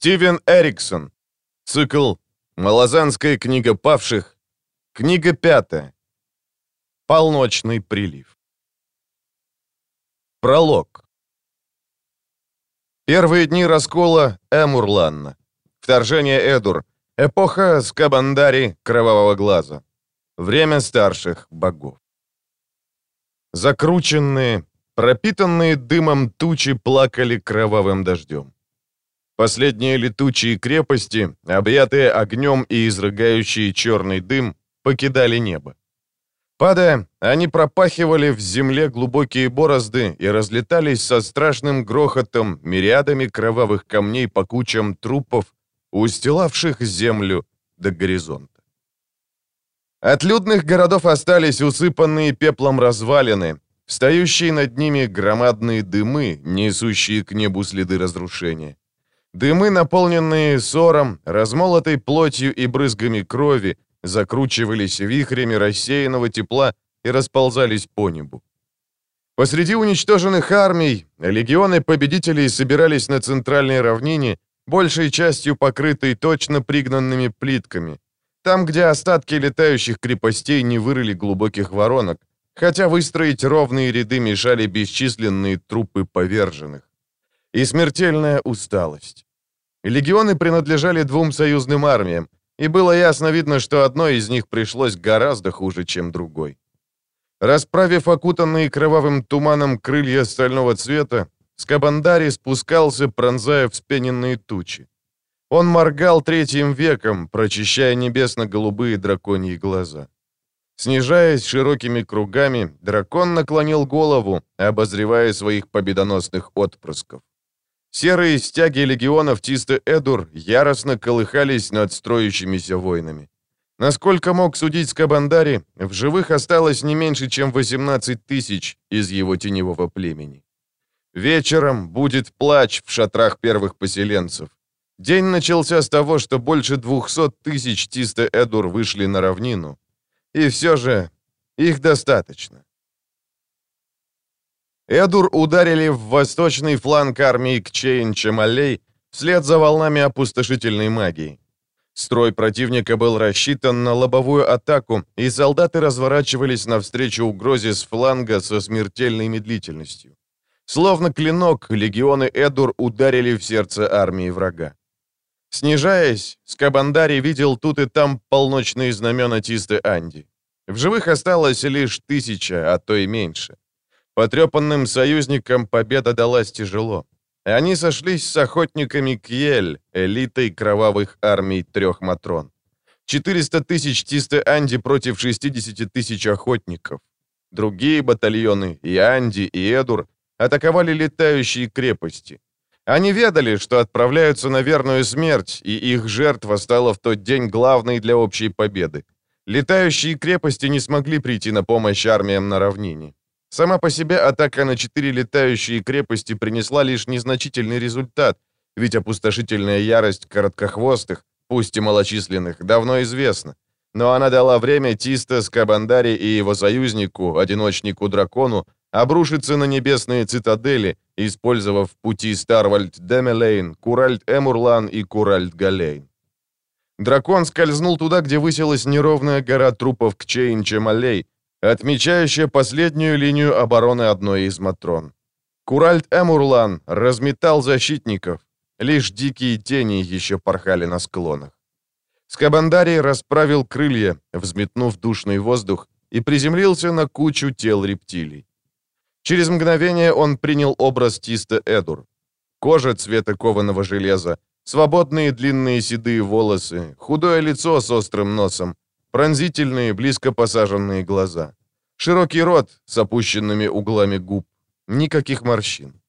Стивен Эриксон. Цикл «Малозанская книга павших». Книга пятая. Полночный прилив. Пролог. Первые дни раскола Эмурланна. Вторжение Эдур. Эпоха Скабандари Кровавого Глаза. Время старших богов. Закрученные, пропитанные дымом тучи плакали кровавым дождем. Последние летучие крепости, объятые огнем и изрыгающие черный дым, покидали небо. Падая, они пропахивали в земле глубокие борозды и разлетались со страшным грохотом мириадами кровавых камней по кучам трупов, устилавших землю до горизонта. От людных городов остались усыпанные пеплом развалины, встающие над ними громадные дымы, несущие к небу следы разрушения. Дымы, наполненные ссором, размолотой плотью и брызгами крови, закручивались вихрями рассеянного тепла и расползались по небу. Посреди уничтоженных армий легионы победителей собирались на центральной равнине, большей частью покрытой точно пригнанными плитками, там, где остатки летающих крепостей не вырыли глубоких воронок, хотя выстроить ровные ряды мешали бесчисленные трупы поверженных и смертельная усталость. Легионы принадлежали двум союзным армиям, и было ясно видно, что одной из них пришлось гораздо хуже, чем другой. Расправив окутанные кровавым туманом крылья стального цвета, Скабандари спускался, пронзая вспененные тучи. Он моргал третьим веком, прочищая небесно-голубые драконьи глаза. Снижаясь широкими кругами, дракон наклонил голову, обозревая своих победоносных отпрысков. Серые стяги легионов Тисты Эдур яростно колыхались над строящимися войнами. Насколько мог судить Скабандари, в живых осталось не меньше, чем 18 тысяч из его теневого племени. Вечером будет плач в шатрах первых поселенцев. День начался с того, что больше 200 тысяч Тисты Эдур вышли на равнину. И все же их достаточно. Эдур ударили в восточный фланг армии Кчейн-Чемалей вслед за волнами опустошительной магии. Строй противника был рассчитан на лобовую атаку, и солдаты разворачивались навстречу угрозе с фланга со смертельной медлительностью. Словно клинок, легионы Эдур ударили в сердце армии врага. Снижаясь, Скабандари видел тут и там полночные знамена Тисты Анди. В живых осталось лишь тысяча, а то и меньше. Потрепанным союзникам победа далась тяжело. Они сошлись с охотниками Кьель, элитой кровавых армий трех Матрон. 400 тысяч Тисты Анди против 60 тысяч охотников. Другие батальоны, и Анди, и Эдур, атаковали летающие крепости. Они ведали, что отправляются на верную смерть, и их жертва стала в тот день главной для общей победы. Летающие крепости не смогли прийти на помощь армиям на равнине. Сама по себе атака на четыре летающие крепости принесла лишь незначительный результат, ведь опустошительная ярость короткохвостых, пусть и малочисленных, давно известна. Но она дала время Тиста, Скабандари и его союзнику, одиночнику-дракону, обрушиться на небесные цитадели, использовав пути Старвальд Демелейн, Куральд Эмурлан и Куральд Галейн. Дракон скользнул туда, где высилась неровная гора трупов Кчейн-Чемалей, отмечающая последнюю линию обороны одной из Матрон. Куральд Эмурлан разметал защитников, лишь дикие тени еще порхали на склонах. Скабандарий расправил крылья, взметнув душный воздух, и приземлился на кучу тел рептилий. Через мгновение он принял образ Тиста Эдур. Кожа цвета кованого железа, свободные длинные седые волосы, худое лицо с острым носом, Пронзительные, близко посаженные глаза. Широкий рот с опущенными углами губ. Никаких морщин.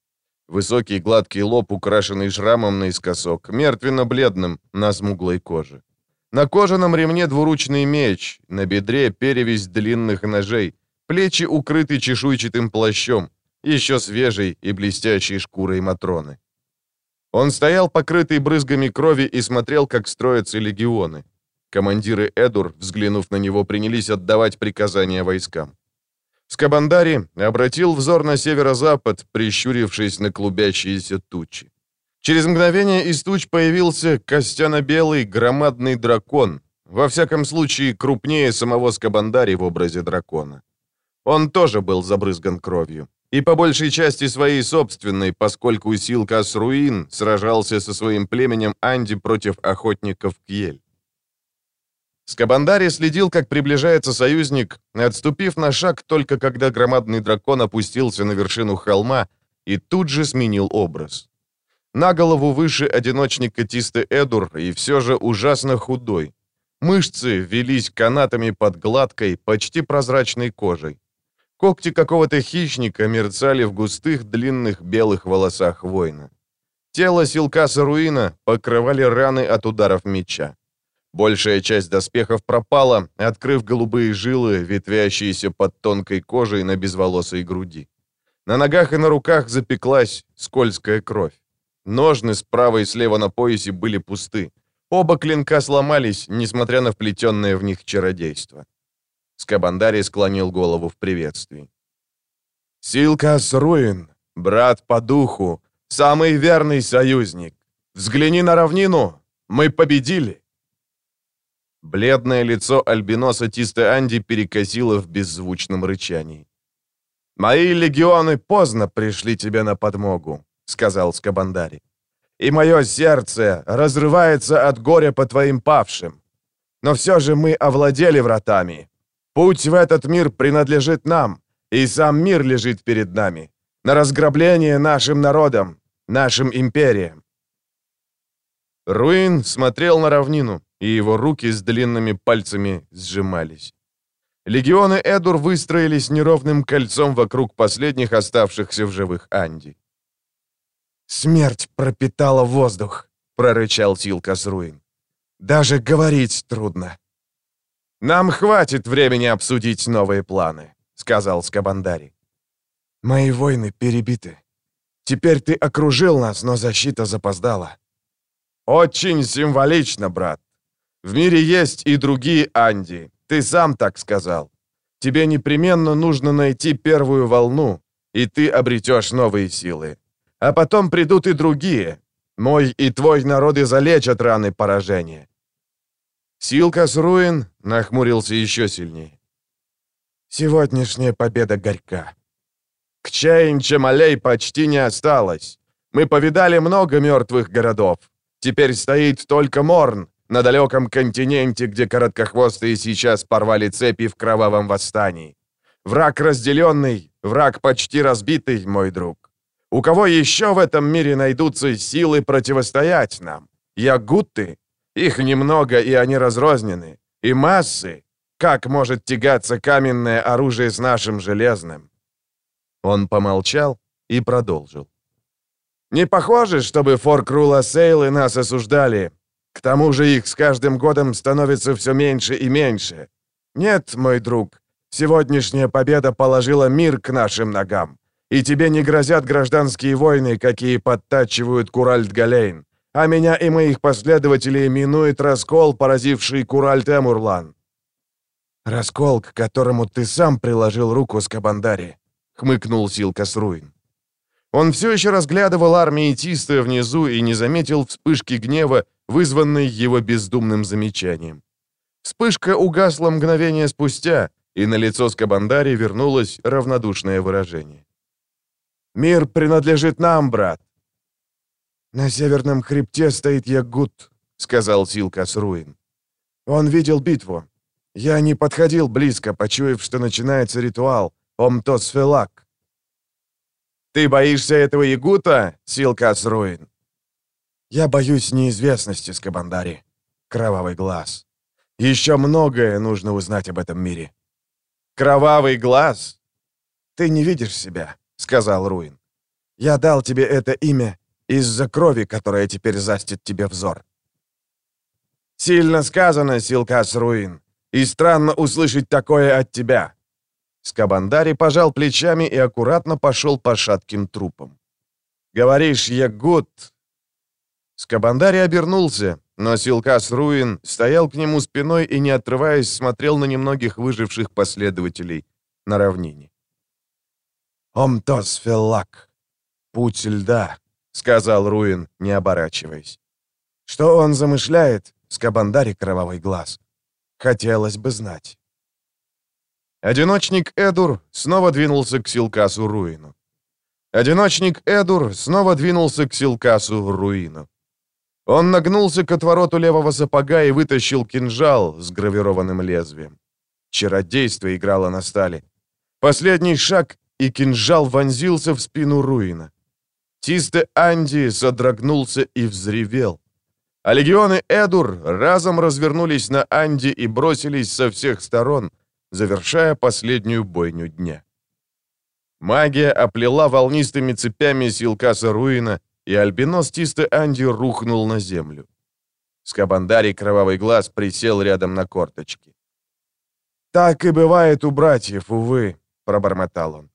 Высокий гладкий лоб, украшенный шрамом наискосок, мертвенно-бледным, на смуглой коже. На кожаном ремне двуручный меч, на бедре перевязь длинных ножей, плечи укрыты чешуйчатым плащом, еще свежей и блестящей шкурой Матроны. Он стоял покрытый брызгами крови и смотрел, как строятся легионы. Командиры Эдур, взглянув на него, принялись отдавать приказания войскам. Скабандари обратил взор на северо-запад, прищурившись на клубящиеся тучи. Через мгновение из туч появился костяно-белый громадный дракон, во всяком случае крупнее самого Скабандари в образе дракона. Он тоже был забрызган кровью. И по большей части своей собственной, поскольку Силкас Руин сражался со своим племенем Анди против охотников Кьель. Скабандари следил, как приближается союзник, отступив на шаг только когда громадный дракон опустился на вершину холма и тут же сменил образ. На голову выше одиночник Катисты Эдур и все же ужасно худой. Мышцы велись канатами под гладкой, почти прозрачной кожей. Когти какого-то хищника мерцали в густых длинных белых волосах воина. Тело Силкаса Руина покрывали раны от ударов меча. Большая часть доспехов пропала, открыв голубые жилы, ветвящиеся под тонкой кожей на безволосой груди. На ногах и на руках запеклась скользкая кровь. Ножны справа и слева на поясе были пусты. Оба клинка сломались, несмотря на вплетенное в них чародейство. Скабандари склонил голову в приветствии. «Силкас Руин, брат по духу, самый верный союзник. Взгляни на равнину, мы победили!» Бледное лицо альбиноса Тисты Анди перекосило в беззвучном рычании. «Мои легионы поздно пришли тебе на подмогу», — сказал Скабандари. «И мое сердце разрывается от горя по твоим павшим. Но все же мы овладели вратами. Путь в этот мир принадлежит нам, и сам мир лежит перед нами. На разграбление нашим народом, нашим империям». Руин смотрел на равнину, и его руки с длинными пальцами сжимались. Легионы Эдур выстроились неровным кольцом вокруг последних оставшихся в живых Анди. «Смерть пропитала воздух», — прорычал Силкас Руин. «Даже говорить трудно». «Нам хватит времени обсудить новые планы», — сказал Скабандари. «Мои войны перебиты. Теперь ты окружил нас, но защита запоздала». «Очень символично, брат. В мире есть и другие Анди. Ты сам так сказал. Тебе непременно нужно найти первую волну, и ты обретешь новые силы. А потом придут и другие. Мой и твой народы залечат раны поражения». Силкас Руин нахмурился еще сильнее. «Сегодняшняя победа горька. К Чейн-Чамалей почти не осталось. Мы повидали много мертвых городов. Теперь стоит только Морн, на далеком континенте, где короткохвостые сейчас порвали цепи в кровавом восстании. Враг разделенный, враг почти разбитый, мой друг. У кого еще в этом мире найдутся силы противостоять нам? Ягутты? Их немного, и они разрознены. И массы? Как может тягаться каменное оружие с нашим железным? Он помолчал и продолжил. Не похоже, чтобы Форкрула Сейлы нас осуждали, к тому же их с каждым годом становится все меньше и меньше. Нет, мой друг, сегодняшняя победа положила мир к нашим ногам. И тебе не грозят гражданские войны, какие подтачивают Куральт-Галейн. А меня и моих последователей минует раскол, поразивший Куральт-Эмурлан. «Раскол, к которому ты сам приложил руку с Кабандари», — хмыкнул Силкас Руин. Он все еще разглядывал армии Тиста внизу и не заметил вспышки гнева, вызванной его бездумным замечанием. Вспышка угасла мгновение спустя, и на лицо Скабандари вернулось равнодушное выражение. «Мир принадлежит нам, брат!» «На северном хребте стоит Ягут», — сказал Силкас Руин. «Он видел битву. Я не подходил близко, почуяв, что начинается ритуал Омтосфелак. «Ты боишься этого Ягута, Силкас Руин?» «Я боюсь неизвестности, Скабандари. Кровавый глаз. Еще многое нужно узнать об этом мире». «Кровавый глаз?» «Ты не видишь себя», — сказал Руин. «Я дал тебе это имя из-за крови, которая теперь застит тебе взор». «Сильно сказано, Силкас Руин, и странно услышать такое от тебя. Скабандари пожал плечами и аккуратно пошел по шатким трупам. «Говоришь, Ягут...» Скабандари обернулся, но Силкас Руин стоял к нему спиной и, не отрываясь, смотрел на немногих выживших последователей на равнине. «Омтос Феллак. Путь льда», — сказал Руин, не оборачиваясь. «Что он замышляет, Скабандари Кровавый Глаз? Хотелось бы знать». Одиночник Эдур снова двинулся к Силкасу Руину. Одиночник Эдур снова двинулся к Силкасу Руину. Он нагнулся к отвороту левого сапога и вытащил кинжал с гравированным лезвием. Чародейство играло на стали. Последний шаг, и кинжал вонзился в спину Руина. Тисте Анди содрогнулся и взревел. А легионы Эдур разом развернулись на Анди и бросились со всех сторон, завершая последнюю бойню дня. Магия оплела волнистыми цепями Силкаса Руина, и альбинос Тисте Анди рухнул на землю. Скабандарий Кровавый Глаз присел рядом на корточки. «Так и бывает у братьев, увы», — пробормотал он.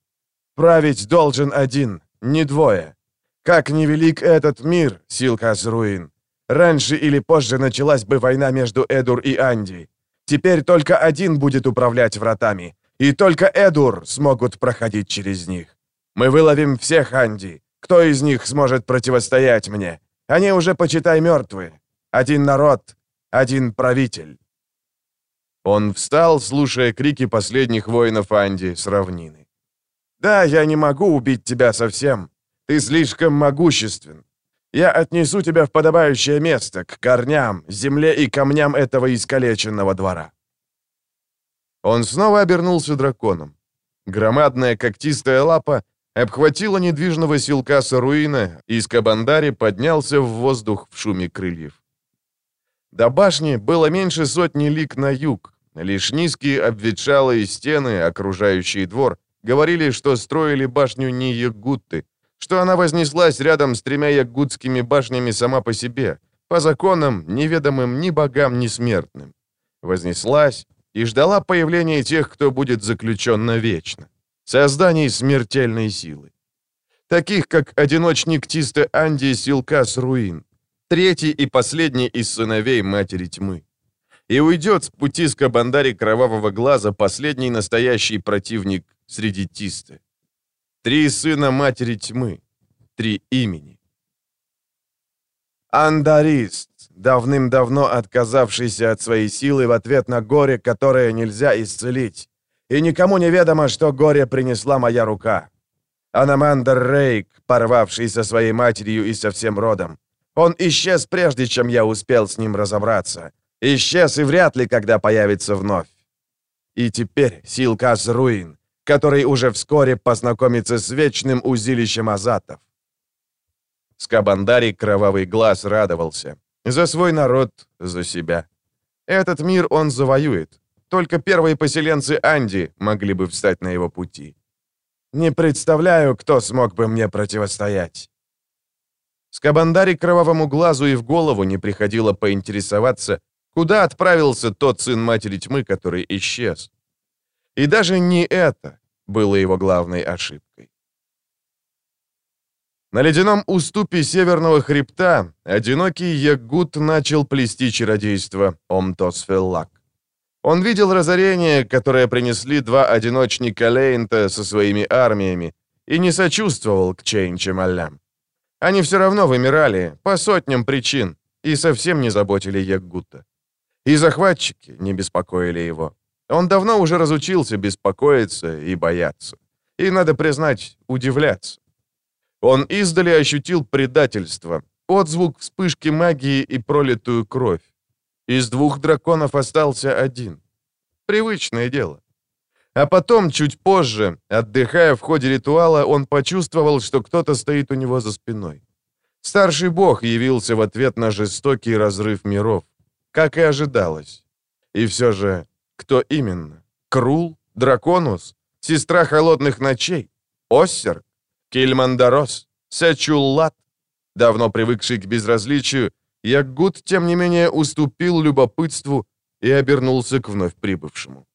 «Править должен один, не двое. Как невелик этот мир, Силкас Руин. Раньше или позже началась бы война между Эдур и Анди. Теперь только один будет управлять вратами, и только Эдур смогут проходить через них. Мы выловим всех Анди. Кто из них сможет противостоять мне? Они уже, почитай, мертвы. Один народ, один правитель». Он встал, слушая крики последних воинов Анди с равнины. «Да, я не могу убить тебя совсем, ты слишком могуществен. Я отнесу тебя в подобающее место, к корням, земле и камням этого искалеченного двора». Он снова обернулся драконом. Громадная когтистая лапа обхватила недвижного силкаса руина, и из Кабандари поднялся в воздух в шуме крыльев. До башни было меньше сотни лик на юг. Лишь низкие обветшалые стены, окружающие двор, говорили, что строили башню не ягутты, что она вознеслась рядом с тремя ягудскими башнями сама по себе, по законам, неведомым ни богам, ни смертным. Вознеслась и ждала появления тех, кто будет заключен навечно, созданий смертельной силы. Таких, как одиночник Тисте Анди Силкас Руин, третий и последний из сыновей Матери Тьмы. И уйдет с пути Скабандари Кровавого Глаза последний настоящий противник среди Тисты. Три сына матери тьмы. Три имени. Андарист, давным-давно отказавшийся от своей силы в ответ на горе, которое нельзя исцелить. И никому не ведомо, что горе принесла моя рука. Анамандр Рейк, порвавший со своей матерью и со всем родом. Он исчез, прежде чем я успел с ним разобраться. Исчез и вряд ли когда появится вновь. И теперь Силкас Руин, который уже вскоре познакомится с вечным узилищем азатов. Скабандари Кровавый Глаз радовался. За свой народ, за себя. Этот мир он завоюет. Только первые поселенцы Анди могли бы встать на его пути. Не представляю, кто смог бы мне противостоять. Скабандари Кровавому Глазу и в голову не приходило поинтересоваться, куда отправился тот сын Матери Тьмы, который исчез. И даже не это было его главной ошибкой. На ледяном уступе северного хребта одинокий Ягут начал плести чародейство Омтосфеллак. Он видел разорение, которое принесли два одиночника Лейнта со своими армиями, и не сочувствовал к Чейнчемалям. Они все равно вымирали, по сотням причин, и совсем не заботили Ягута. И захватчики не беспокоили его. Он давно уже разучился беспокоиться и бояться. И, надо признать, удивляться. Он издали ощутил предательство, отзвук вспышки магии и пролитую кровь. Из двух драконов остался один. Привычное дело. А потом, чуть позже, отдыхая в ходе ритуала, он почувствовал, что кто-то стоит у него за спиной. Старший бог явился в ответ на жестокий разрыв миров, как и ожидалось. И все же кто именно? Крул? Драконус? Сестра холодных ночей? Оссер? Кельмандарос? Сачуллат? Давно привыкший к безразличию, Ягут, тем не менее, уступил любопытству и обернулся к вновь прибывшему.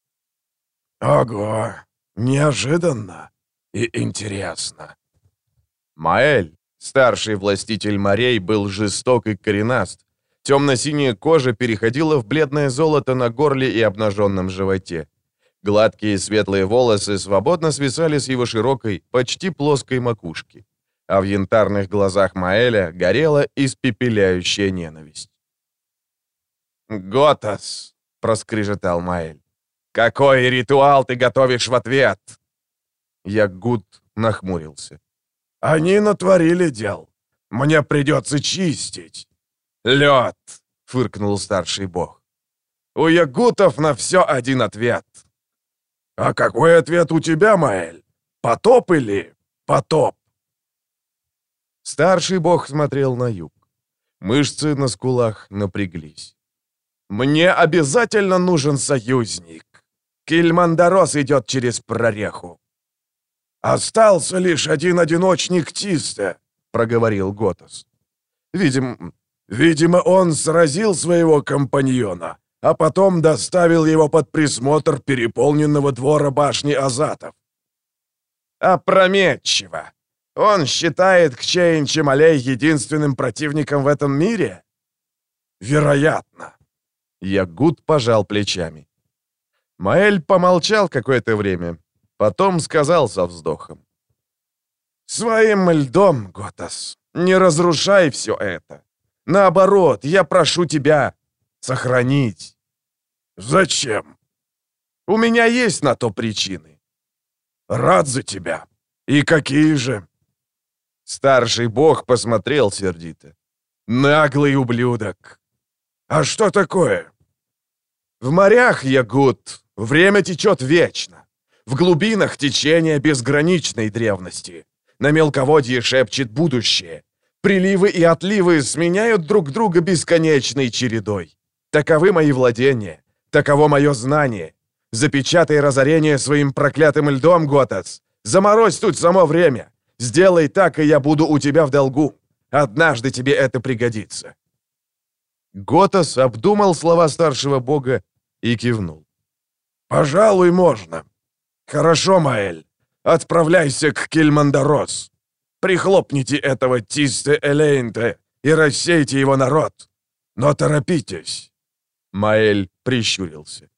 «Ого! Неожиданно и интересно!» Маэль, старший властитель морей, был жесток и коренаст, Темно-синяя кожа переходила в бледное золото на горле и обнаженном животе. Гладкие светлые волосы свободно свисали с его широкой, почти плоской макушки. А в янтарных глазах Маэля горела испепеляющая ненависть. «Готас!» — проскрежетал Маэль. «Какой ритуал ты готовишь в ответ?» Ягуд нахмурился. «Они натворили дел. Мне придется чистить». «Лед!» — фыркнул старший бог. «У ягутов на все один ответ». «А какой ответ у тебя, Маэль? Потоп или потоп?» Старший бог смотрел на юг. Мышцы на скулах напряглись. «Мне обязательно нужен союзник. Кильмандарос идет через прореху». «Остался лишь один одиночник Тиста», — проговорил Готос. «Видим... Видимо, он сразил своего компаньона, а потом доставил его под присмотр переполненного двора башни Азатов». «Опрометчиво! Он считает Кчейн Чемалей единственным противником в этом мире?» «Вероятно». Ягуд пожал плечами. Маэль помолчал какое-то время, потом сказал со вздохом. «Своим льдом, Готас, не разрушай все это. Наоборот, я прошу тебя сохранить». «Зачем?» «У меня есть на то причины». «Рад за тебя. И какие же?» Старший бог посмотрел сердито. «Наглый ублюдок!» «А что такое?» «В морях, Ягут, время течет вечно. В глубинах течение безграничной древности. На мелководье шепчет будущее. Приливы и отливы сменяют друг друга бесконечной чередой. Таковы мои владения. Таково мое знание. Запечатай разорение своим проклятым льдом, Готас. Заморозь тут само время. Сделай так, и я буду у тебя в долгу. Однажды тебе это пригодится». Готас обдумал слова старшего бога и кивнул. «Пожалуй, можно. Хорошо, Маэль. Отправляйся к Кельмандарос. Прихлопните этого Тисте Элейнте и рассейте его народ. Но торопитесь». Маэль прищурился.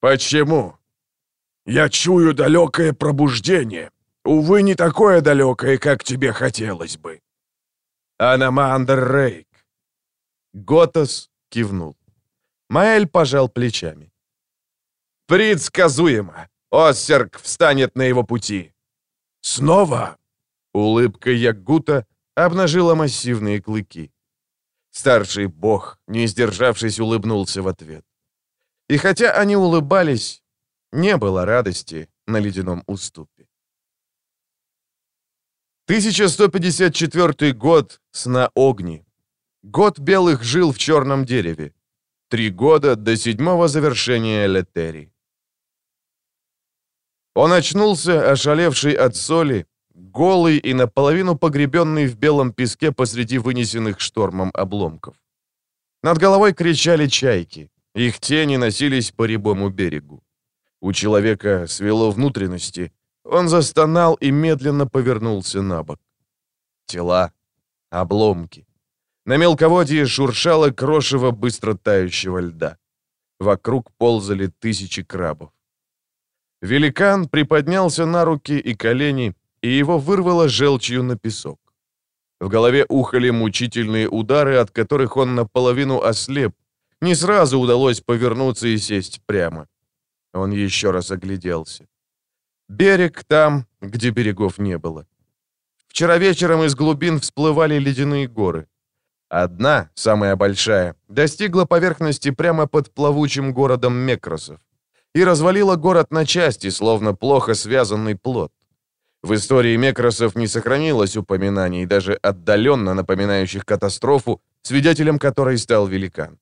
«Почему?» «Я чую далекое пробуждение. Увы, не такое далекое, как тебе хотелось бы». «Анамандр Рейк». Готос кивнул. Маэль пожал плечами. «Предсказуемо. Оссерк встанет на его пути». «Снова?» Улыбка Ягута обнажила массивные клыки. Старший бог, не сдержавшись, улыбнулся в ответ. И хотя они улыбались, не было радости на ледяном уступе. 1154 год сна Огни. Год белых жил в черном дереве. Три года до седьмого завершения Летери. Он очнулся, ошалевший от соли, голый и наполовину погребенный в белом песке посреди вынесенных штормом обломков. Над головой кричали чайки, их тени носились по рябому берегу. У человека свело внутренности, он застонал и медленно повернулся на бок. Тела, обломки. На мелководье шуршало крошево быстро тающего льда. Вокруг ползали тысячи крабов. Великан приподнялся на руки и колени, и его вырвало желчью на песок. В голове ухали мучительные удары, от которых он наполовину ослеп. Не сразу удалось повернуться и сесть прямо. Он еще раз огляделся. Берег там, где берегов не было. Вчера вечером из глубин всплывали ледяные горы. Одна, самая большая, достигла поверхности прямо под плавучим городом Мекросов и развалила город на части, словно плохо связанный плод. В истории Мекросов не сохранилось упоминаний, даже отдаленно напоминающих катастрофу, свидетелем которой стал великан.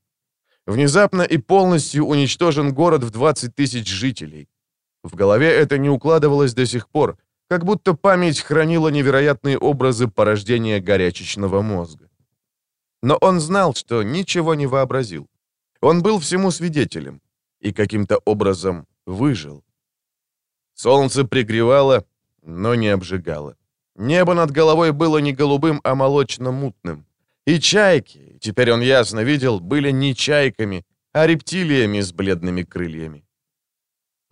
Внезапно и полностью уничтожен город в 20 тысяч жителей. В голове это не укладывалось до сих пор, как будто память хранила невероятные образы порождения горячечного мозга. Но он знал, что ничего не вообразил. Он был всему свидетелем и каким-то образом выжил. Солнце пригревало, но не обжигало. Небо над головой было не голубым, а молочно-мутным. И чайки, теперь он ясно видел, были не чайками, а рептилиями с бледными крыльями.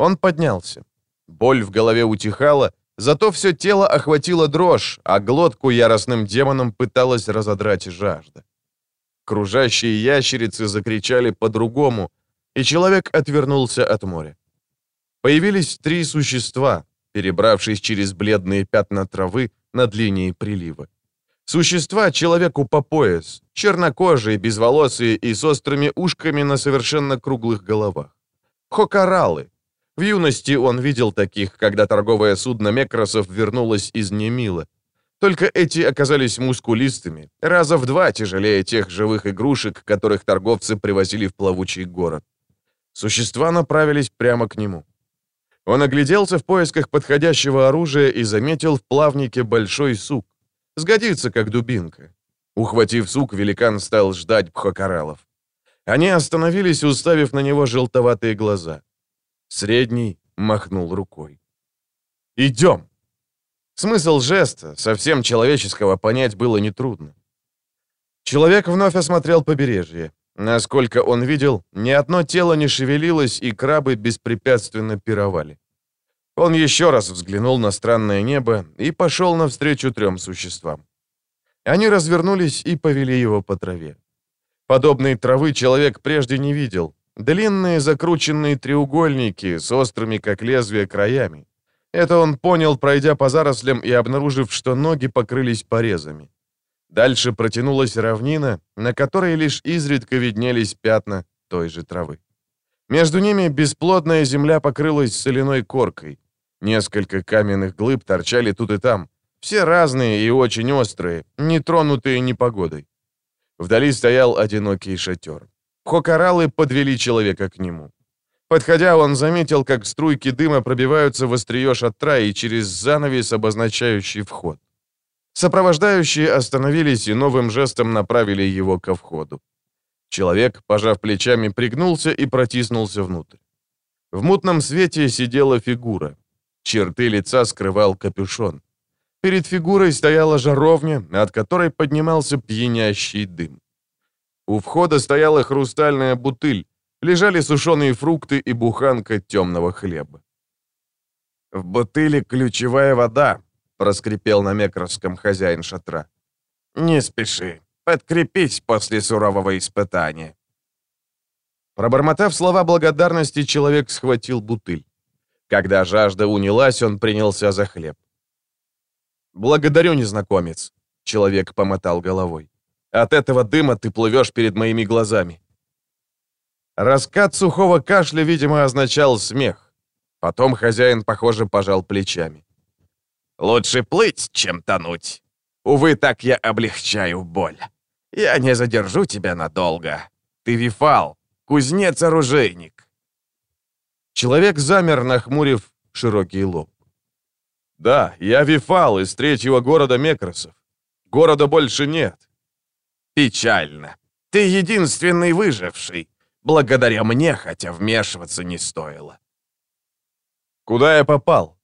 Он поднялся. Боль в голове утихала, Зато все тело охватило дрожь, а глотку яростным демоном пыталась разодрать жажда. Кружащие ящерицы закричали по-другому, и человек отвернулся от моря. Появились три существа, перебравшись через бледные пятна травы над линией прилива. Существа человеку по пояс, чернокожие, безволосые и с острыми ушками на совершенно круглых головах. Хокоралы. В юности он видел таких, когда торговое судно Мекросов вернулось из Немила. Только эти оказались мускулистыми, раза в два тяжелее тех живых игрушек, которых торговцы привозили в плавучий город. Существа направились прямо к нему. Он огляделся в поисках подходящего оружия и заметил в плавнике большой сук. Сгодится, как дубинка. Ухватив сук, великан стал ждать пхокоралов. Они остановились, уставив на него желтоватые глаза. Средний махнул рукой. «Идем!» Смысл жеста, совсем человеческого, понять было нетрудно. Человек вновь осмотрел побережье. Насколько он видел, ни одно тело не шевелилось, и крабы беспрепятственно пировали. Он еще раз взглянул на странное небо и пошел навстречу трем существам. Они развернулись и повели его по траве. Подобной травы человек прежде не видел. Длинные закрученные треугольники с острыми, как лезвие, краями. Это он понял, пройдя по зарослям и обнаружив, что ноги покрылись порезами. Дальше протянулась равнина, на которой лишь изредка виднелись пятна той же травы. Между ними бесплодная земля покрылась соляной коркой. Несколько каменных глыб торчали тут и там. Все разные и очень острые, не тронутые непогодой. Вдали стоял одинокий шатер. Хокоралы подвели человека к нему. Подходя, он заметил, как струйки дыма пробиваются в острие шатра и через занавес, обозначающий вход. Сопровождающие остановились и новым жестом направили его ко входу. Человек, пожав плечами, пригнулся и протиснулся внутрь. В мутном свете сидела фигура. Черты лица скрывал капюшон. Перед фигурой стояла жаровня, от которой поднимался пьянящий дым. У входа стояла хрустальная бутыль, лежали сушеные фрукты и буханка темного хлеба. «В бутыле ключевая вода», — проскрипел на мекровском хозяин шатра. «Не спеши, подкрепись после сурового испытания». Пробормотав слова благодарности, человек схватил бутыль. Когда жажда унялась, он принялся за хлеб. «Благодарю, незнакомец», — человек помотал головой. «От этого дыма ты плывешь перед моими глазами». Раскат сухого кашля, видимо, означал смех. Потом хозяин, похоже, пожал плечами. «Лучше плыть, чем тонуть. Увы, так я облегчаю боль. Я не задержу тебя надолго. Ты Вифал, кузнец-оружейник». Человек замер, нахмурив широкий лоб. «Да, я Вифал из третьего города Мекросов. Города больше нет». «Печально. Ты единственный выживший. Благодаря мне, хотя вмешиваться не стоило». «Куда я попал?»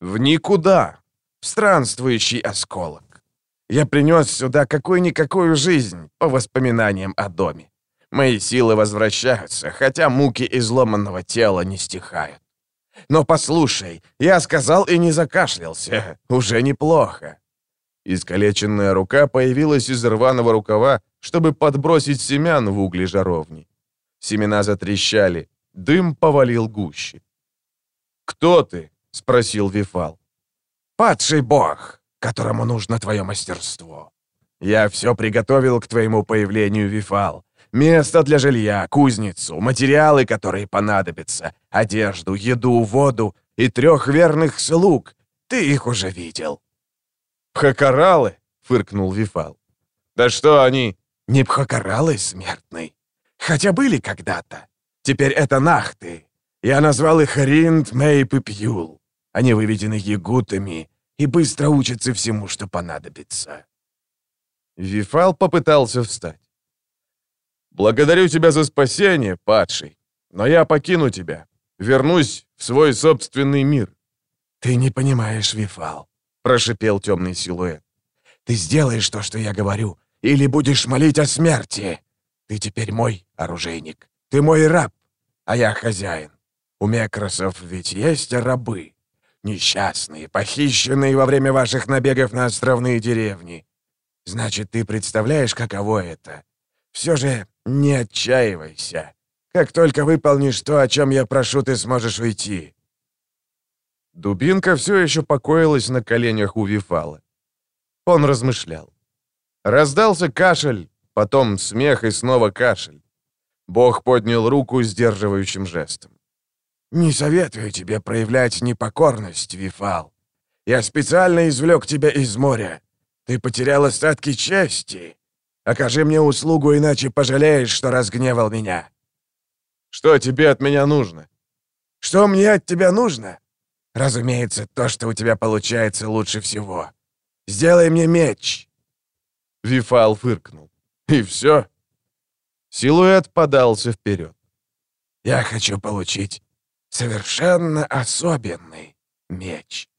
«В никуда. В странствующий осколок. Я принес сюда какую-никакую жизнь, по воспоминаниям о доме. Мои силы возвращаются, хотя муки изломанного тела не стихают. Но послушай, я сказал и не закашлялся. Уже неплохо. Искалеченная рука появилась из рваного рукава, чтобы подбросить семян в угли жаровни. Семена затрещали. Дым повалил гуще. «Кто ты?» — спросил Вифал. «Падший бог, которому нужно твое мастерство. Я все приготовил к твоему появлению, Вифал. Место для жилья, кузницу, материалы, которые понадобятся, одежду, еду, воду и трех верных слуг. Ты их уже видел». «Пхакаралы?» — фыркнул Вифал. «Да что они?» «Не пхакаралы, смертный. Хотя были когда-то. Теперь это нахты. Я назвал их Ринд, Мейп и Пьюл. Они выведены ягутами и быстро учатся всему, что понадобится». Вифал попытался встать. Благодарю тебя за спасение, падший, но я покину тебя, вернусь в свой собственный мир». «Ты не понимаешь, Вифал», — прошипел темный силуэт. «Ты сделаешь то, что я говорю, или будешь молить о смерти. Ты теперь мой оружейник, ты мой раб, а я хозяин. У мекросов ведь есть рабы. Несчастные, похищенные во время ваших набегов на островные деревни. Значит, ты представляешь, каково это? Все же не отчаивайся. Как только выполнишь то, о чем я прошу, ты сможешь уйти». Дубинка все еще покоилась на коленях у Вифала. Он размышлял. Раздался кашель, потом смех и снова кашель. Бог поднял руку сдерживающим жестом. «Не советую тебе проявлять непокорность, Вифал. Я специально извлек тебя из моря. Ты потерял остатки чести. Окажи мне услугу, иначе пожалеешь, что разгневал меня». «Что тебе от меня нужно?» «Что мне от тебя нужно?» «Разумеется, то, что у тебя получается лучше всего. Сделай мне меч!» Вифал фыркнул. «И все?» Силуэт подался вперед. «Я хочу получить совершенно особенный меч».